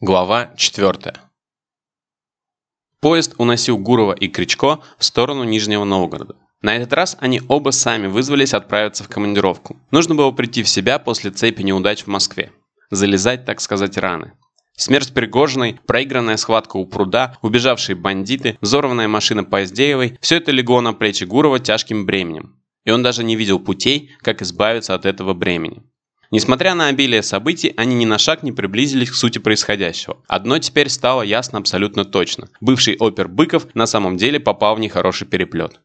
Глава 4. Поезд уносил Гурова и Кричко в сторону Нижнего Новгорода. На этот раз они оба сами вызвались отправиться в командировку. Нужно было прийти в себя после цепи неудач в Москве. Залезать, так сказать, раны. Смерть Пригожиной, проигранная схватка у пруда, убежавшие бандиты, взорванная машина Поездеевой – все это легло на плечи Гурова тяжким бременем. И он даже не видел путей, как избавиться от этого бремени. Несмотря на обилие событий, они ни на шаг не приблизились к сути происходящего. Одно теперь стало ясно абсолютно точно. Бывший опер Быков на самом деле попал в нехороший переплет.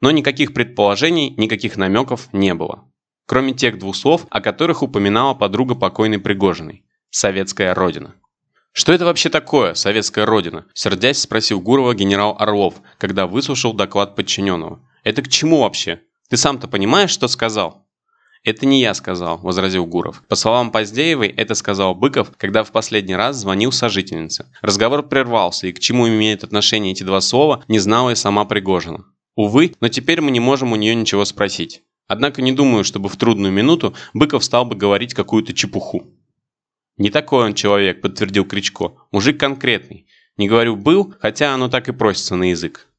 Но никаких предположений, никаких намеков не было. Кроме тех двух слов, о которых упоминала подруга покойной Пригожиной. «Советская Родина». «Что это вообще такое, советская родина?» – сердясь спросил Гурова генерал Орлов, когда выслушал доклад подчиненного. «Это к чему вообще? Ты сам-то понимаешь, что сказал?» «Это не я сказал», – возразил Гуров. По словам Поздеевой, это сказал Быков, когда в последний раз звонил сожительнице. Разговор прервался, и к чему имеют отношение эти два слова, не знала и сама Пригожина. Увы, но теперь мы не можем у нее ничего спросить. Однако не думаю, чтобы в трудную минуту Быков стал бы говорить какую-то чепуху. «Не такой он человек», – подтвердил Кричко. «Мужик конкретный. Не говорю «был», хотя оно так и просится на язык».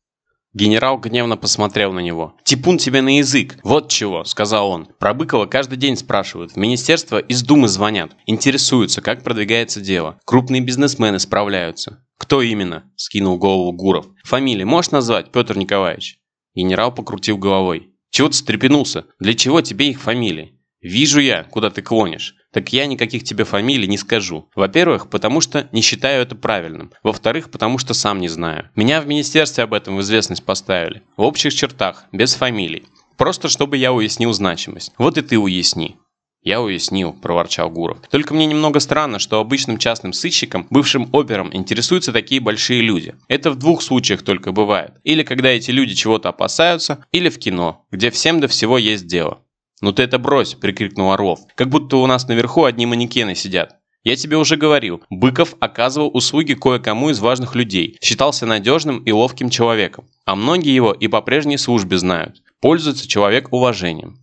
Генерал гневно посмотрел на него. «Типун тебе на язык! Вот чего!» – сказал он. Про Быкова каждый день спрашивают. В министерство из Думы звонят. Интересуются, как продвигается дело. Крупные бизнесмены справляются. «Кто именно?» – скинул голову Гуров. «Фамилии можешь назвать, Петр Николаевич?» Генерал покрутил головой. «Чего ты встрепенулся? Для чего тебе их фамилии?» «Вижу я, куда ты клонишь. Так я никаких тебе фамилий не скажу. Во-первых, потому что не считаю это правильным. Во-вторых, потому что сам не знаю. Меня в министерстве об этом в известность поставили. В общих чертах, без фамилий. Просто чтобы я уяснил значимость. Вот и ты уясни». «Я уяснил», – проворчал Гуров. «Только мне немного странно, что обычным частным сыщикам, бывшим операм, интересуются такие большие люди. Это в двух случаях только бывает. Или когда эти люди чего-то опасаются, или в кино, где всем до всего есть дело. «Ну ты это брось!» – прикрикнул Орлов. «Как будто у нас наверху одни манекены сидят. Я тебе уже говорил, Быков оказывал услуги кое-кому из важных людей, считался надежным и ловким человеком, а многие его и по прежней службе знают. Пользуется человек уважением.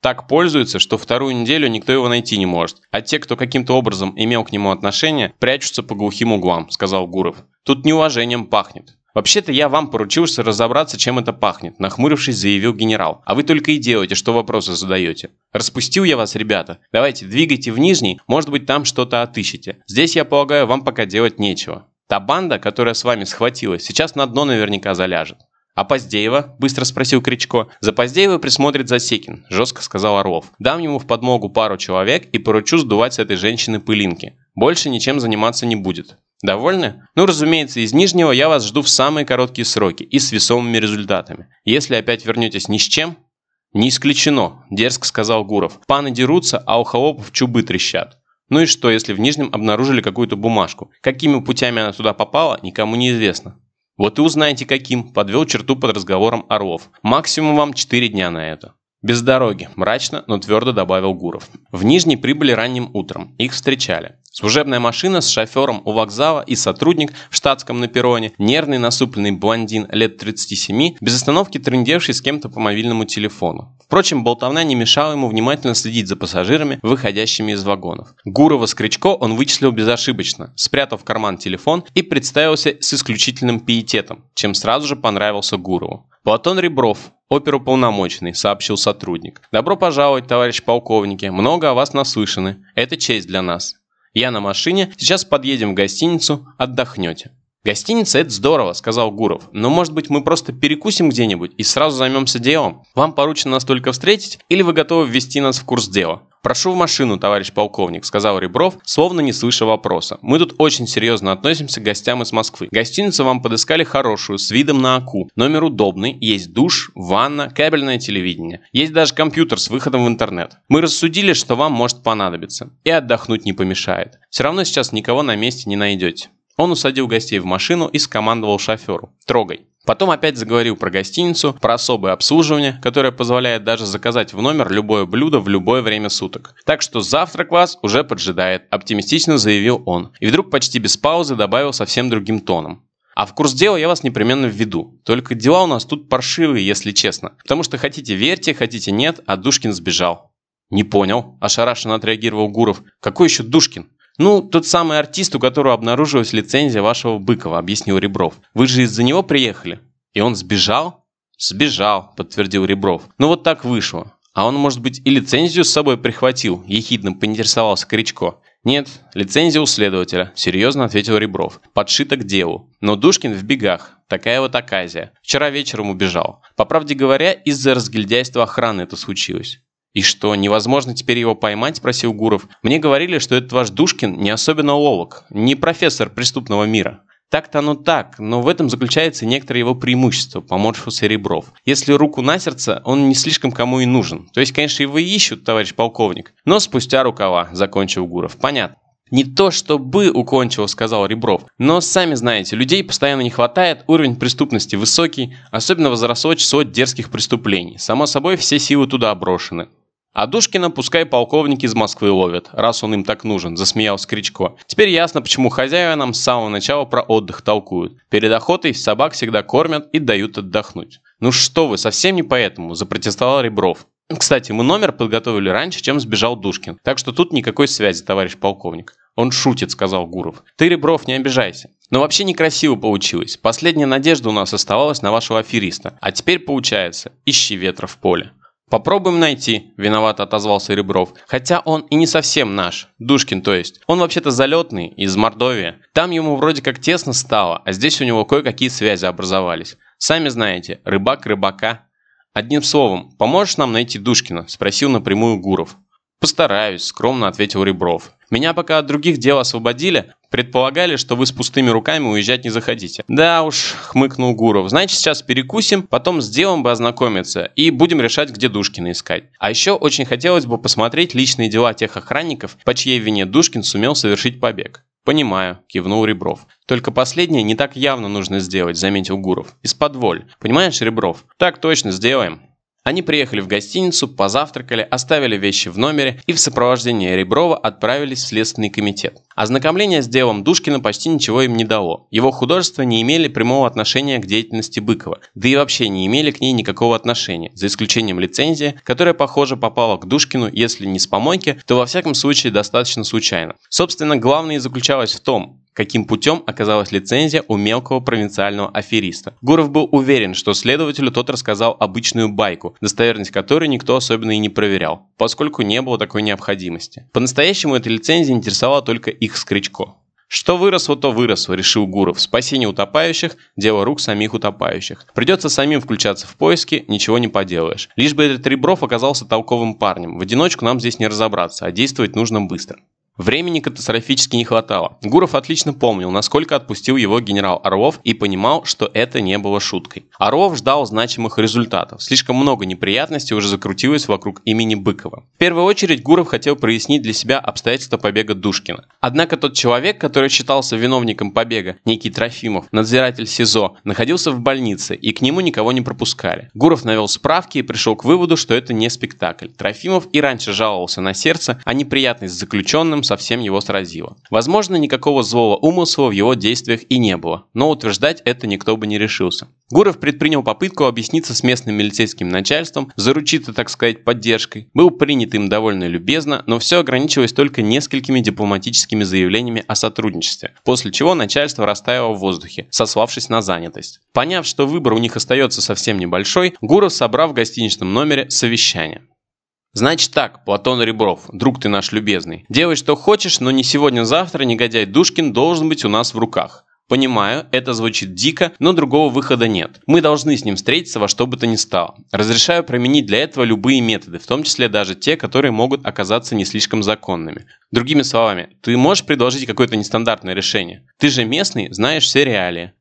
Так пользуется, что вторую неделю никто его найти не может, а те, кто каким-то образом имел к нему отношение, прячутся по глухим углам», – сказал Гуров. «Тут неуважением пахнет». «Вообще-то я вам поручился разобраться, чем это пахнет», – нахмурившись, заявил генерал. «А вы только и делаете, что вопросы задаете. Распустил я вас, ребята. Давайте, двигайте в Нижний, может быть, там что-то отыщете. Здесь, я полагаю, вам пока делать нечего. Та банда, которая с вами схватилась, сейчас на дно наверняка заляжет». «А Поздеева?» – быстро спросил Кричко. «За Поздеева присмотрит Засекин», – жестко сказал Орлов. «Дам ему в подмогу пару человек и поручу сдувать с этой женщины пылинки. Больше ничем заниматься не будет. Довольны? Ну, разумеется, из Нижнего я вас жду в самые короткие сроки и с весомыми результатами. Если опять вернетесь ни с чем... Не исключено, дерзко сказал Гуров. Паны дерутся, а у холопов чубы трещат. Ну и что, если в Нижнем обнаружили какую-то бумажку? Какими путями она туда попала, никому не известно. Вот и узнаете каким, подвел черту под разговором Орлов. Максимум вам 4 дня на это. Без дороги, мрачно, но твердо добавил Гуров. В Нижний прибыли ранним утром. Их встречали. Служебная машина с шофером у вокзала и сотрудник в штатском на перроне, нервный насупленный блондин лет 37, без остановки трындевший с кем-то по мобильному телефону. Впрочем, болтовня не мешала ему внимательно следить за пассажирами, выходящими из вагонов. Гурова с Кричко он вычислил безошибочно, спрятав в карман телефон и представился с исключительным пиететом, чем сразу же понравился Гурову. Платон Ребров, оперуполномоченный, сообщил сотрудник. Добро пожаловать, товарищ полковники. Много о вас наслышаны. Это честь для нас. Я на машине, сейчас подъедем в гостиницу, отдохнете. «Гостиница – это здорово», – сказал Гуров. «Но, может быть, мы просто перекусим где-нибудь и сразу займемся делом? Вам поручено нас только встретить или вы готовы ввести нас в курс дела?» «Прошу в машину, товарищ полковник», – сказал Ребров, словно не слыша вопроса. «Мы тут очень серьезно относимся к гостям из Москвы. Гостиницу вам подыскали хорошую, с видом на Аку. Номер удобный, есть душ, ванна, кабельное телевидение. Есть даже компьютер с выходом в интернет. Мы рассудили, что вам может понадобиться. И отдохнуть не помешает. Все равно сейчас никого на месте не найдете». Он усадил гостей в машину и скомандовал шоферу. «Трогай». Потом опять заговорил про гостиницу, про особое обслуживание, которое позволяет даже заказать в номер любое блюдо в любое время суток. Так что завтрак вас уже поджидает, оптимистично заявил он. И вдруг почти без паузы добавил совсем другим тоном. А в курс дела я вас непременно введу. Только дела у нас тут паршивые, если честно. Потому что хотите верьте, хотите нет, а Душкин сбежал. Не понял, ошарашенно отреагировал Гуров. Какой еще Душкин? «Ну, тот самый артист, у которого обнаружилась лицензия вашего Быкова», – объяснил Ребров. «Вы же из-за него приехали?» «И он сбежал?» «Сбежал», – подтвердил Ребров. «Ну вот так вышло. А он, может быть, и лицензию с собой прихватил?» – ехидно поинтересовался Кричко. «Нет, лицензия у следователя», – серьезно ответил Ребров. «Подшита к делу. Но Душкин в бегах. Такая вот оказия. Вчера вечером убежал. По правде говоря, из-за разгильдяйства охраны это случилось. «И что, невозможно теперь его поймать?» – спросил Гуров. «Мне говорили, что этот ваш Душкин не особенно ловок, не профессор преступного мира». Так-то оно так, но в этом заключается некоторое его преимущество, поморщился Ребров. Если руку на сердце, он не слишком кому и нужен. То есть, конечно, его ищут, товарищ полковник. Но спустя рукава, закончил Гуров. Понятно. «Не то чтобы укончил», — сказал Ребров. «Но, сами знаете, людей постоянно не хватает, уровень преступности высокий, особенно возросло число дерзких преступлений. Само собой, все силы туда брошены. А Душкина пускай полковники из Москвы ловят, раз он им так нужен, засмеялся Кричко. Теперь ясно, почему хозяева нам с самого начала про отдых толкуют. Перед охотой собак всегда кормят и дают отдохнуть. Ну что вы, совсем не поэтому, запротестовал Ребров. Кстати, мы номер подготовили раньше, чем сбежал Душкин. Так что тут никакой связи, товарищ полковник. Он шутит, сказал Гуров. Ты, Ребров, не обижайся. Но вообще некрасиво получилось. Последняя надежда у нас оставалась на вашего афериста. А теперь получается, ищи ветра в поле. «Попробуем найти», – виновато отозвался Ребров. «Хотя он и не совсем наш. Душкин, то есть. Он вообще-то залетный, из Мордовии. Там ему вроде как тесно стало, а здесь у него кое-какие связи образовались. Сами знаете, рыбак рыбака». «Одним словом, поможешь нам найти Душкина?» – спросил напрямую Гуров. «Постараюсь», – скромно ответил Ребров. «Меня пока от других дел освободили, Предполагали, что вы с пустыми руками уезжать не захотите. Да уж, хмыкнул Гуров. Значит, сейчас перекусим, потом с делом бы ознакомиться и будем решать, где Душкина искать. А еще очень хотелось бы посмотреть личные дела тех охранников, по чьей вине Душкин сумел совершить побег. «Понимаю», – кивнул Ребров. «Только последнее не так явно нужно сделать», – заметил Гуров. «Из-под воль. Понимаешь, Ребров?» «Так точно, сделаем». Они приехали в гостиницу, позавтракали, оставили вещи в номере и в сопровождении Реброва отправились в Следственный комитет. Ознакомление с делом Душкина почти ничего им не дало. Его художества не имели прямого отношения к деятельности Быкова, да и вообще не имели к ней никакого отношения, за исключением лицензии, которая, похоже, попала к Душкину, если не с помойки, то во всяком случае достаточно случайно. Собственно, главное и заключалось в том, каким путем оказалась лицензия у мелкого провинциального афериста. Гуров был уверен, что следователю тот рассказал обычную байку, достоверность которой никто особенно и не проверял, поскольку не было такой необходимости. По-настоящему эта лицензия интересовала только их скричко. Что выросло, то выросло, решил Гуров. Спасение утопающих – дело рук самих утопающих. Придется самим включаться в поиски, ничего не поделаешь. Лишь бы этот Ребров оказался толковым парнем. В одиночку нам здесь не разобраться, а действовать нужно быстро. Времени катастрофически не хватало. Гуров отлично помнил, насколько отпустил его генерал Орлов и понимал, что это не было шуткой. Орлов ждал значимых результатов. Слишком много неприятностей уже закрутилось вокруг имени Быкова. В первую очередь Гуров хотел прояснить для себя обстоятельства побега Душкина. Однако тот человек, который считался виновником побега, некий Трофимов, надзиратель СИЗО, находился в больнице и к нему никого не пропускали. Гуров навел справки и пришел к выводу, что это не спектакль. Трофимов и раньше жаловался на сердце, а неприятность с заключенным совсем его сразило. Возможно, никакого злого умысла в его действиях и не было, но утверждать это никто бы не решился. Гуров предпринял попытку объясниться с местным милицейским начальством, заручиться, так сказать, поддержкой. Был принят им довольно любезно, но все ограничивалось только несколькими дипломатическими заявлениями о сотрудничестве, после чего начальство растаяло в воздухе, сославшись на занятость. Поняв, что выбор у них остается совсем небольшой, Гуров собрал в гостиничном номере совещание. Значит так, Платон Ребров, друг ты наш любезный. Делай, что хочешь, но не сегодня-завтра негодяй Душкин должен быть у нас в руках. Понимаю, это звучит дико, но другого выхода нет. Мы должны с ним встретиться во что бы то ни стало. Разрешаю применить для этого любые методы, в том числе даже те, которые могут оказаться не слишком законными. Другими словами, ты можешь предложить какое-то нестандартное решение? Ты же местный, знаешь все реалии.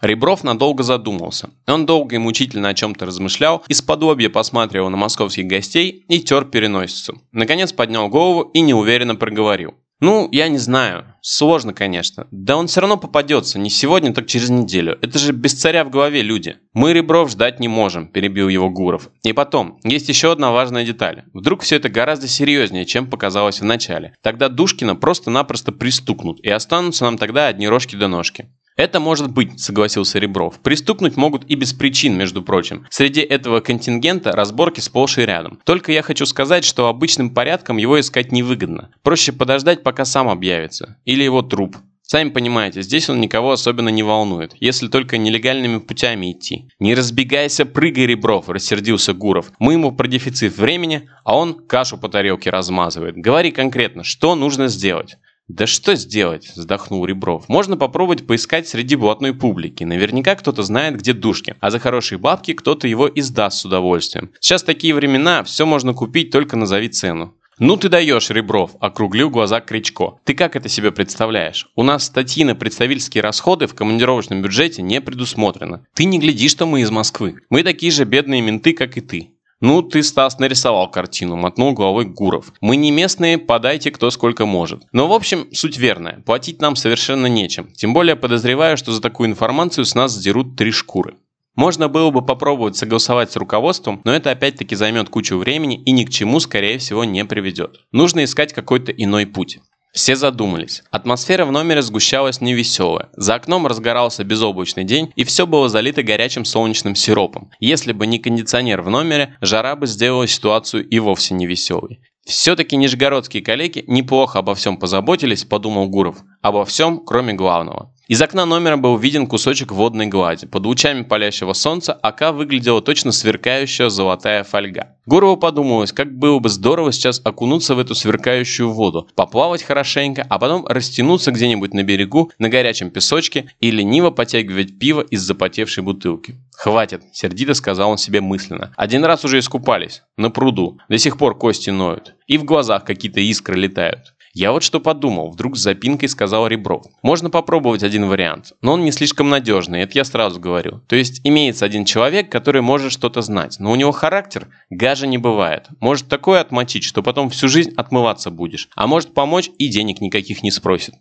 Ребров надолго задумался. Он долго и мучительно о чем-то размышлял, из-под посматривал на московских гостей и тер переносицу. Наконец поднял голову и неуверенно проговорил. «Ну, я не знаю. Сложно, конечно. Да он все равно попадется. Не сегодня, так через неделю. Это же без царя в голове люди. Мы Ребров ждать не можем», – перебил его Гуров. «И потом, есть еще одна важная деталь. Вдруг все это гораздо серьезнее, чем показалось в начале. Тогда Душкина просто-напросто пристукнут, и останутся нам тогда одни рожки до ножки. Это может быть, согласился Ребров. Приступнуть могут и без причин, между прочим. Среди этого контингента разборки сплошь и рядом. Только я хочу сказать, что обычным порядком его искать невыгодно. Проще подождать, пока сам объявится. Или его труп. Сами понимаете, здесь он никого особенно не волнует, если только нелегальными путями идти. «Не разбегайся, прыгай, Ребров!» – рассердился Гуров. «Мы ему про дефицит времени, а он кашу по тарелке размазывает. Говори конкретно, что нужно сделать?» «Да что сделать?» – вздохнул Ребров. «Можно попробовать поискать среди блатной публики. Наверняка кто-то знает, где душки, а за хорошие бабки кто-то его издаст с удовольствием. Сейчас такие времена, все можно купить, только назови цену. «Ну ты даешь, Ребров!» – округлил глаза Кричко. «Ты как это себе представляешь? У нас статьи на представительские расходы в командировочном бюджете не предусмотрено. Ты не гляди, что мы из Москвы. Мы такие же бедные менты, как и ты. «Ну, ты, Стас, нарисовал картину», – мотнул головой Гуров. «Мы не местные, подайте кто сколько может». Но, в общем, суть верная. Платить нам совершенно нечем. Тем более подозреваю, что за такую информацию с нас сдерут три шкуры. Можно было бы попробовать согласовать с руководством, но это опять-таки займет кучу времени и ни к чему, скорее всего, не приведет. Нужно искать какой-то иной путь. Все задумались. Атмосфера в номере сгущалась невеселая. За окном разгорался безоблачный день, и все было залито горячим солнечным сиропом. Если бы не кондиционер в номере, жара бы сделала ситуацию и вовсе невеселой. Все-таки нижегородские коллеги неплохо обо всем позаботились, подумал Гуров. Обо всем, кроме главного. Из окна номера был виден кусочек водной глади. Под лучами палящего солнца ока выглядела точно сверкающая золотая фольга. Гурову подумалось, как было бы здорово сейчас окунуться в эту сверкающую воду, поплавать хорошенько, а потом растянуться где-нибудь на берегу, на горячем песочке и лениво потягивать пиво из запотевшей бутылки. «Хватит», – сердито сказал он себе мысленно. «Один раз уже искупались. На пруду. До сих пор кости ноют. И в глазах какие-то искры летают. Я вот что подумал, вдруг с запинкой сказал Ребров. Можно попробовать один вариант, но он не слишком надежный, это я сразу говорю. То есть имеется один человек, который может что-то знать, но у него характер гажа не бывает. Может такое отмочить, что потом всю жизнь отмываться будешь, а может помочь и денег никаких не спросит.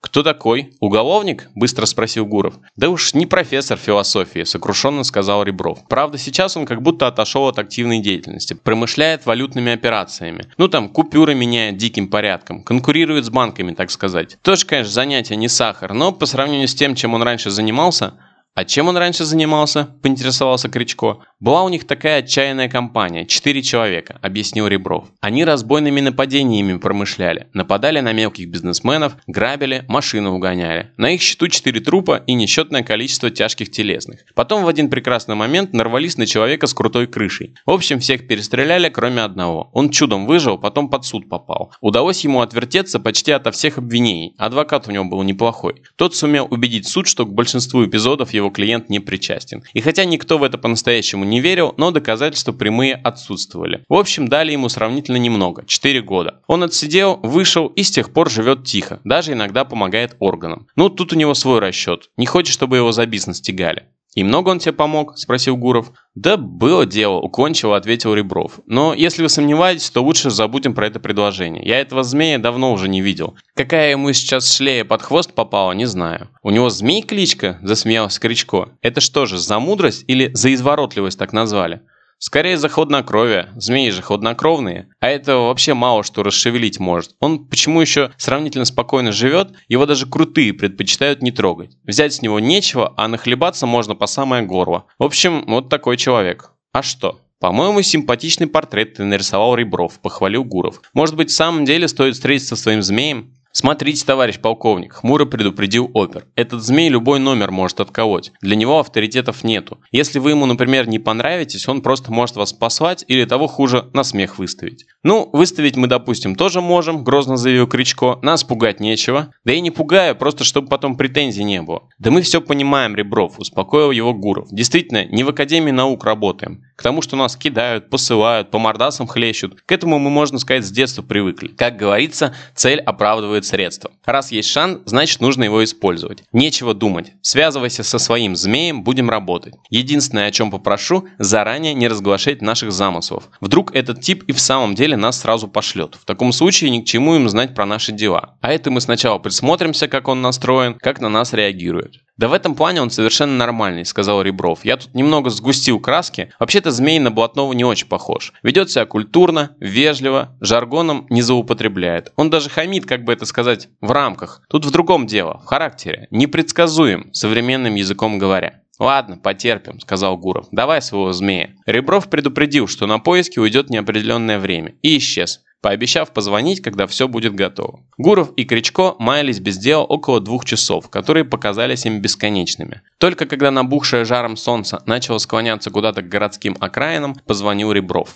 «Кто такой? Уголовник?» – быстро спросил Гуров. «Да уж не профессор философии», – сокрушенно сказал Ребров. «Правда, сейчас он как будто отошел от активной деятельности, промышляет валютными операциями. Ну там, купюры меняет диким порядком, конкурирует с банками, так сказать. Тоже, конечно, занятие не сахар, но по сравнению с тем, чем он раньше занимался, «А чем он раньше занимался?» – поинтересовался Кричко. «Была у них такая отчаянная компания, четыре человека», – объяснил Ребров. «Они разбойными нападениями промышляли, нападали на мелких бизнесменов, грабили, машины угоняли. На их счету четыре трупа и несчетное количество тяжких телесных. Потом в один прекрасный момент нарвались на человека с крутой крышей. В общем, всех перестреляли, кроме одного. Он чудом выжил, потом под суд попал. Удалось ему отвертеться почти ото всех обвинений. Адвокат у него был неплохой. Тот сумел убедить суд, что к большинству эпизодов его клиент не причастен. И хотя никто в это по-настоящему не верил, но доказательства прямые отсутствовали. В общем, дали ему сравнительно немного – 4 года. Он отсидел, вышел и с тех пор живет тихо, даже иногда помогает органам. Ну, тут у него свой расчет. Не хочет, чтобы его за бизнес тягали. «И много он тебе помог?» – спросил Гуров. «Да было дело», – уклончиво ответил Ребров. «Но если вы сомневаетесь, то лучше забудем про это предложение. Я этого змея давно уже не видел. Какая ему сейчас шлея под хвост попала, не знаю. У него змей кличка?» – засмеялся Кричко. «Это что же, за мудрость или за изворотливость так назвали?» Скорее за хладнокровие. Змеи же хладнокровные. А это вообще мало что расшевелить может. Он почему еще сравнительно спокойно живет, его даже крутые предпочитают не трогать. Взять с него нечего, а нахлебаться можно по самое горло. В общем, вот такой человек. А что? «По-моему, симпатичный портрет ты нарисовал Ребров», – похвалил Гуров. «Может быть, в самом деле стоит встретиться со своим змеем?» «Смотрите, товарищ полковник», – хмуро предупредил опер. «Этот змей любой номер может отколоть. Для него авторитетов нету. Если вы ему, например, не понравитесь, он просто может вас послать или того хуже, на смех выставить». «Ну, выставить мы, допустим, тоже можем», – грозно заявил Кричко. «Нас пугать нечего». «Да и не пугаю, просто чтобы потом претензий не было». «Да мы все понимаем, Ребров», – успокоил его Гуров. «Действительно, не в Академии наук работаем. К тому, что нас кидают, посылают, по мордасам хлещут, к этому мы, можно сказать, с детства привыкли. Как говорится, цель оправдывает средства. Раз есть шанс, значит нужно его использовать. Нечего думать. Связывайся со своим змеем, будем работать. Единственное, о чем попрошу, заранее не разглашать наших замыслов. Вдруг этот тип и в самом деле нас сразу пошлет. В таком случае ни к чему им знать про наши дела. А это мы сначала присмотримся, как он настроен, как на нас реагирует. «Да в этом плане он совершенно нормальный», — сказал Ребров. «Я тут немного сгустил краски. Вообще-то змей на блатного не очень похож. Ведет себя культурно, вежливо, жаргоном не злоупотребляет. Он даже хамит, как бы это сказать, в рамках. Тут в другом дело, в характере. Непредсказуем, современным языком говоря». «Ладно, потерпим», — сказал Гуров. «Давай своего змея». Ребров предупредил, что на поиски уйдет неопределенное время, и исчез пообещав позвонить, когда все будет готово. Гуров и Кричко маялись без дела около двух часов, которые показались им бесконечными. Только когда набухшее жаром солнце начало склоняться куда-то к городским окраинам, позвонил Ребров.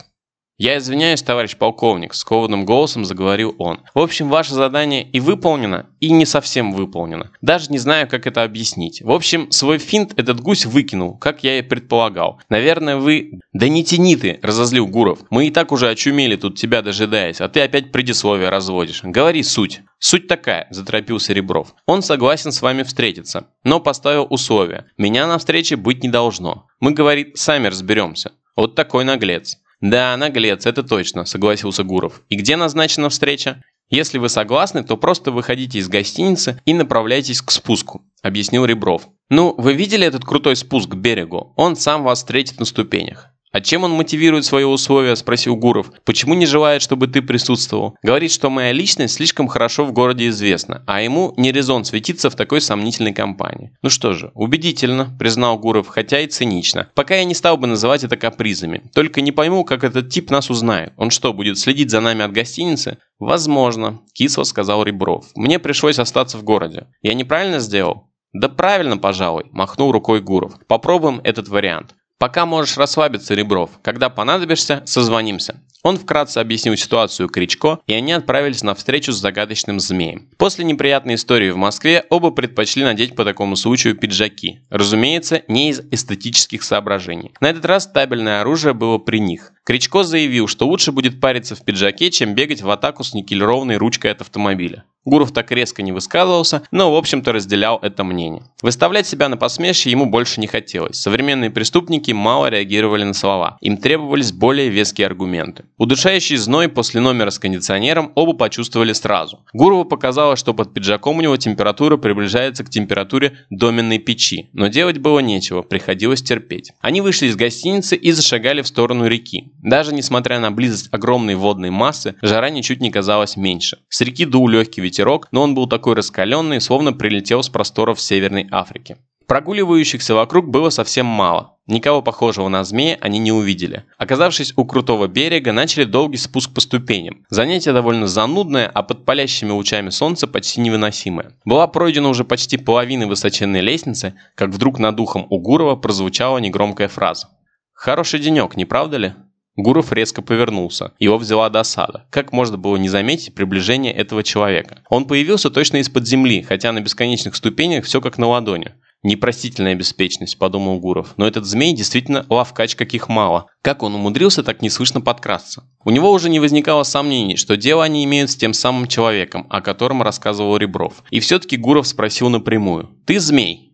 «Я извиняюсь, товарищ полковник», – с кованым голосом заговорил он. «В общем, ваше задание и выполнено, и не совсем выполнено. Даже не знаю, как это объяснить. В общем, свой финт этот гусь выкинул, как я и предполагал. Наверное, вы...» «Да не тяни ты», – разозлил Гуров. «Мы и так уже очумели тут тебя дожидаясь, а ты опять предисловие разводишь. Говори суть». «Суть такая», – заторопился Ребров. «Он согласен с вами встретиться, но поставил условия. Меня на встрече быть не должно. Мы, говорит, сами разберемся. Вот такой наглец. «Да, наглец, это точно», – согласился Гуров. «И где назначена встреча?» «Если вы согласны, то просто выходите из гостиницы и направляйтесь к спуску», – объяснил Ребров. «Ну, вы видели этот крутой спуск к берегу? Он сам вас встретит на ступенях. «А чем он мотивирует свои условия?» – спросил Гуров. «Почему не желает, чтобы ты присутствовал? Говорит, что моя личность слишком хорошо в городе известна, а ему не резон светиться в такой сомнительной компании». «Ну что же, убедительно», – признал Гуров, хотя и цинично. «Пока я не стал бы называть это капризами. Только не пойму, как этот тип нас узнает. Он что, будет следить за нами от гостиницы?» «Возможно», – кисло сказал Ребров. «Мне пришлось остаться в городе. Я неправильно сделал?» «Да правильно, пожалуй», – махнул рукой Гуров. «Попробуем этот вариант. Пока можешь расслабиться, Ребров. Когда понадобишься, созвонимся. Он вкратце объяснил ситуацию Кричко, и они отправились на встречу с загадочным змеем. После неприятной истории в Москве оба предпочли надеть по такому случаю пиджаки. Разумеется, не из эстетических соображений. На этот раз табельное оружие было при них. Кричко заявил, что лучше будет париться в пиджаке, чем бегать в атаку с никелированной ручкой от автомобиля. Гуров так резко не высказывался, но в общем-то разделял это мнение. Выставлять себя на посмешище ему больше не хотелось. Современные преступники мало реагировали на слова. Им требовались более веские аргументы. Удушающий зной после номера с кондиционером оба почувствовали сразу. Гурову показалось, что под пиджаком у него температура приближается к температуре доменной печи. Но делать было нечего, приходилось терпеть. Они вышли из гостиницы и зашагали в сторону реки. Даже несмотря на близость огромной водной массы, жара ничуть не казалась меньше. С реки дул легкий ветерок, но он был такой раскаленный, словно прилетел с просторов Северной Африки. Прогуливающихся вокруг было совсем мало. Никого похожего на змея они не увидели. Оказавшись у крутого берега, начали долгий спуск по ступеням. Занятие довольно занудное, а под палящими лучами солнца почти невыносимое. Была пройдена уже почти половина высоченной лестницы, как вдруг над ухом у Гурова прозвучала негромкая фраза. «Хороший денек, не правда ли?» Гуров резко повернулся. Его взяла досада. Как можно было не заметить приближение этого человека? Он появился точно из-под земли, хотя на бесконечных ступенях все как на ладони. Непростительная беспечность, подумал Гуров. Но этот змей действительно ловкач каких мало. Как он умудрился так неслышно подкрасться? У него уже не возникало сомнений, что дело они имеют с тем самым человеком, о котором рассказывал Ребров. И все-таки Гуров спросил напрямую. «Ты змей?»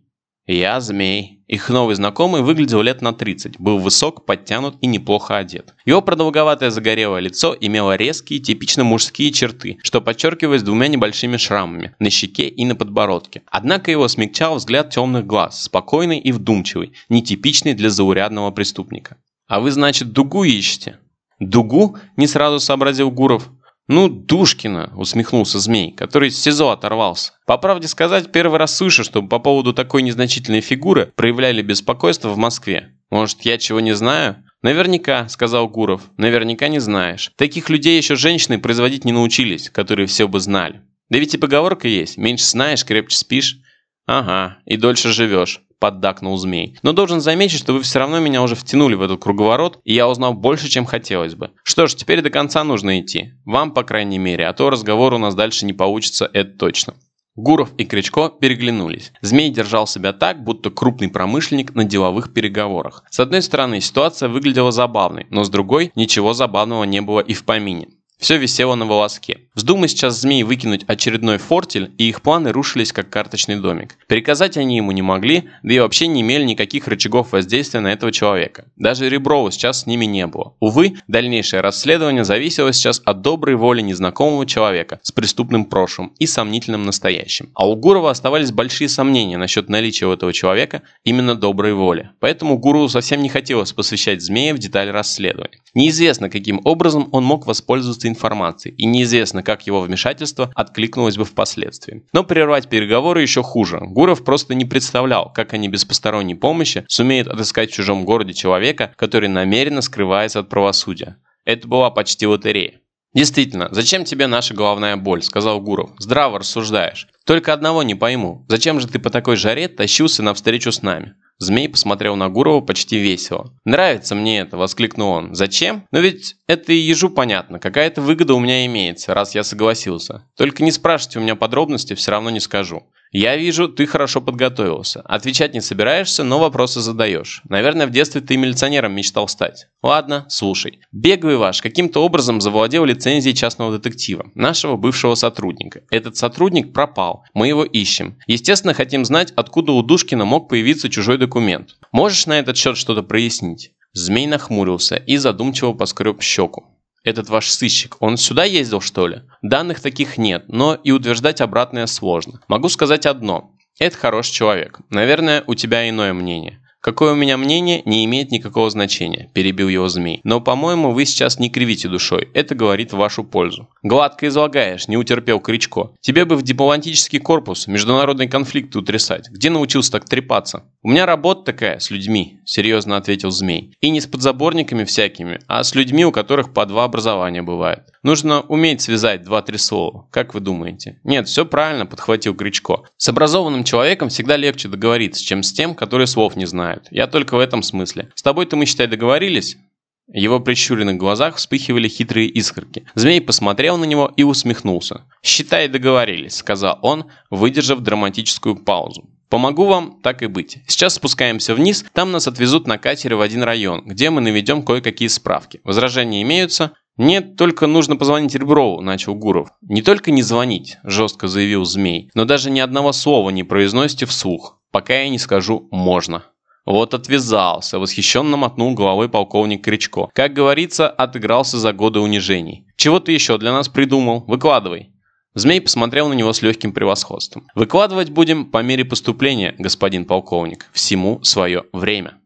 «Я змей». Их новый знакомый выглядел лет на 30, был высок, подтянут и неплохо одет. Его продолговатое загорелое лицо имело резкие, типично мужские черты, что подчеркивалось двумя небольшими шрамами на щеке и на подбородке. Однако его смягчал взгляд темных глаз, спокойный и вдумчивый, нетипичный для заурядного преступника. «А вы, значит, дугу ищете?» «Дугу?» – не сразу сообразил Гуров. «Ну, Душкина», — усмехнулся Змей, который с СИЗО оторвался. «По правде сказать, первый раз слышу, что по поводу такой незначительной фигуры проявляли беспокойство в Москве. Может, я чего не знаю?» «Наверняка», — сказал Гуров, — «наверняка не знаешь. Таких людей еще женщины производить не научились, которые все бы знали. Да ведь и поговорка есть, меньше знаешь, крепче спишь». «Ага, и дольше живешь», – поддакнул змей. «Но должен заметить, что вы все равно меня уже втянули в этот круговорот, и я узнал больше, чем хотелось бы. Что ж, теперь до конца нужно идти. Вам, по крайней мере, а то разговор у нас дальше не получится, это точно». Гуров и Кричко переглянулись. Змей держал себя так, будто крупный промышленник на деловых переговорах. С одной стороны, ситуация выглядела забавной, но с другой, ничего забавного не было и в помине. Все висело на волоске. Вздумай сейчас змей выкинуть очередной фортель, и их планы рушились как карточный домик. Приказать они ему не могли, да и вообще не имели никаких рычагов воздействия на этого человека. Даже Реброва сейчас с ними не было. Увы, дальнейшее расследование зависело сейчас от доброй воли незнакомого человека с преступным прошлым и сомнительным настоящим. А у Гурова оставались большие сомнения насчет наличия у этого человека именно доброй воли. Поэтому Гурову совсем не хотелось посвящать змея в детали расследования. Неизвестно, каким образом он мог воспользоваться информацией, и неизвестно, как его вмешательство откликнулось бы впоследствии. Но прервать переговоры еще хуже. Гуров просто не представлял, как они без посторонней помощи сумеют отыскать в чужом городе человека, который намеренно скрывается от правосудия. Это была почти лотерея. «Действительно, зачем тебе наша головная боль?» – сказал Гуров. «Здраво рассуждаешь. Только одного не пойму. Зачем же ты по такой жаре тащился навстречу с нами?» Змей посмотрел на Гурова почти весело. «Нравится мне это!» – воскликнул он. «Зачем? Но ведь это и ежу понятно. Какая-то выгода у меня имеется, раз я согласился. Только не спрашивайте у меня подробности, все равно не скажу. Я вижу, ты хорошо подготовился. Отвечать не собираешься, но вопросы задаешь. Наверное, в детстве ты милиционером мечтал стать. Ладно, слушай. Беглый ваш каким-то образом завладел лицензией частного детектива, нашего бывшего сотрудника. Этот сотрудник пропал. Мы его ищем. Естественно, хотим знать, откуда у Душкина мог появиться чужой документ. Можешь на этот счет что-то прояснить? Змей нахмурился и задумчиво поскреб щеку. Этот ваш сыщик, он сюда ездил, что ли? Данных таких нет, но и утверждать обратное сложно. Могу сказать одно. Это хороший человек. Наверное, у тебя иное мнение. «Какое у меня мнение, не имеет никакого значения», – перебил его змей. «Но, по-моему, вы сейчас не кривите душой. Это говорит в вашу пользу». «Гладко излагаешь», – не утерпел Кричко. «Тебе бы в дипломатический корпус международные конфликты утрясать. Где научился так трепаться?» «У меня работа такая, с людьми», – серьезно ответил змей. «И не с подзаборниками всякими, а с людьми, у которых по два образования бывает. Нужно уметь связать два-три слова. Как вы думаете? Нет, все правильно, подхватил Кричко. С образованным человеком всегда легче договориться, чем с тем, который слов не знает. Я только в этом смысле. С тобой-то мы, считай, договорились? Его прищуренных глазах вспыхивали хитрые искорки. Змей посмотрел на него и усмехнулся. «Считай, договорились», — сказал он, выдержав драматическую паузу. Помогу вам, так и быть. Сейчас спускаемся вниз, там нас отвезут на катере в один район, где мы наведем кое-какие справки. Возражения имеются? «Нет, только нужно позвонить Реброву», – начал Гуров. «Не только не звонить», – жестко заявил Змей, «но даже ни одного слова не произносите вслух, пока я не скажу «можно». Вот отвязался, восхищенно мотнул головой полковник Кричко. Как говорится, отыгрался за годы унижений. «Чего ты еще для нас придумал? Выкладывай». Змей посмотрел на него с легким превосходством. «Выкладывать будем по мере поступления, господин полковник. Всему свое время».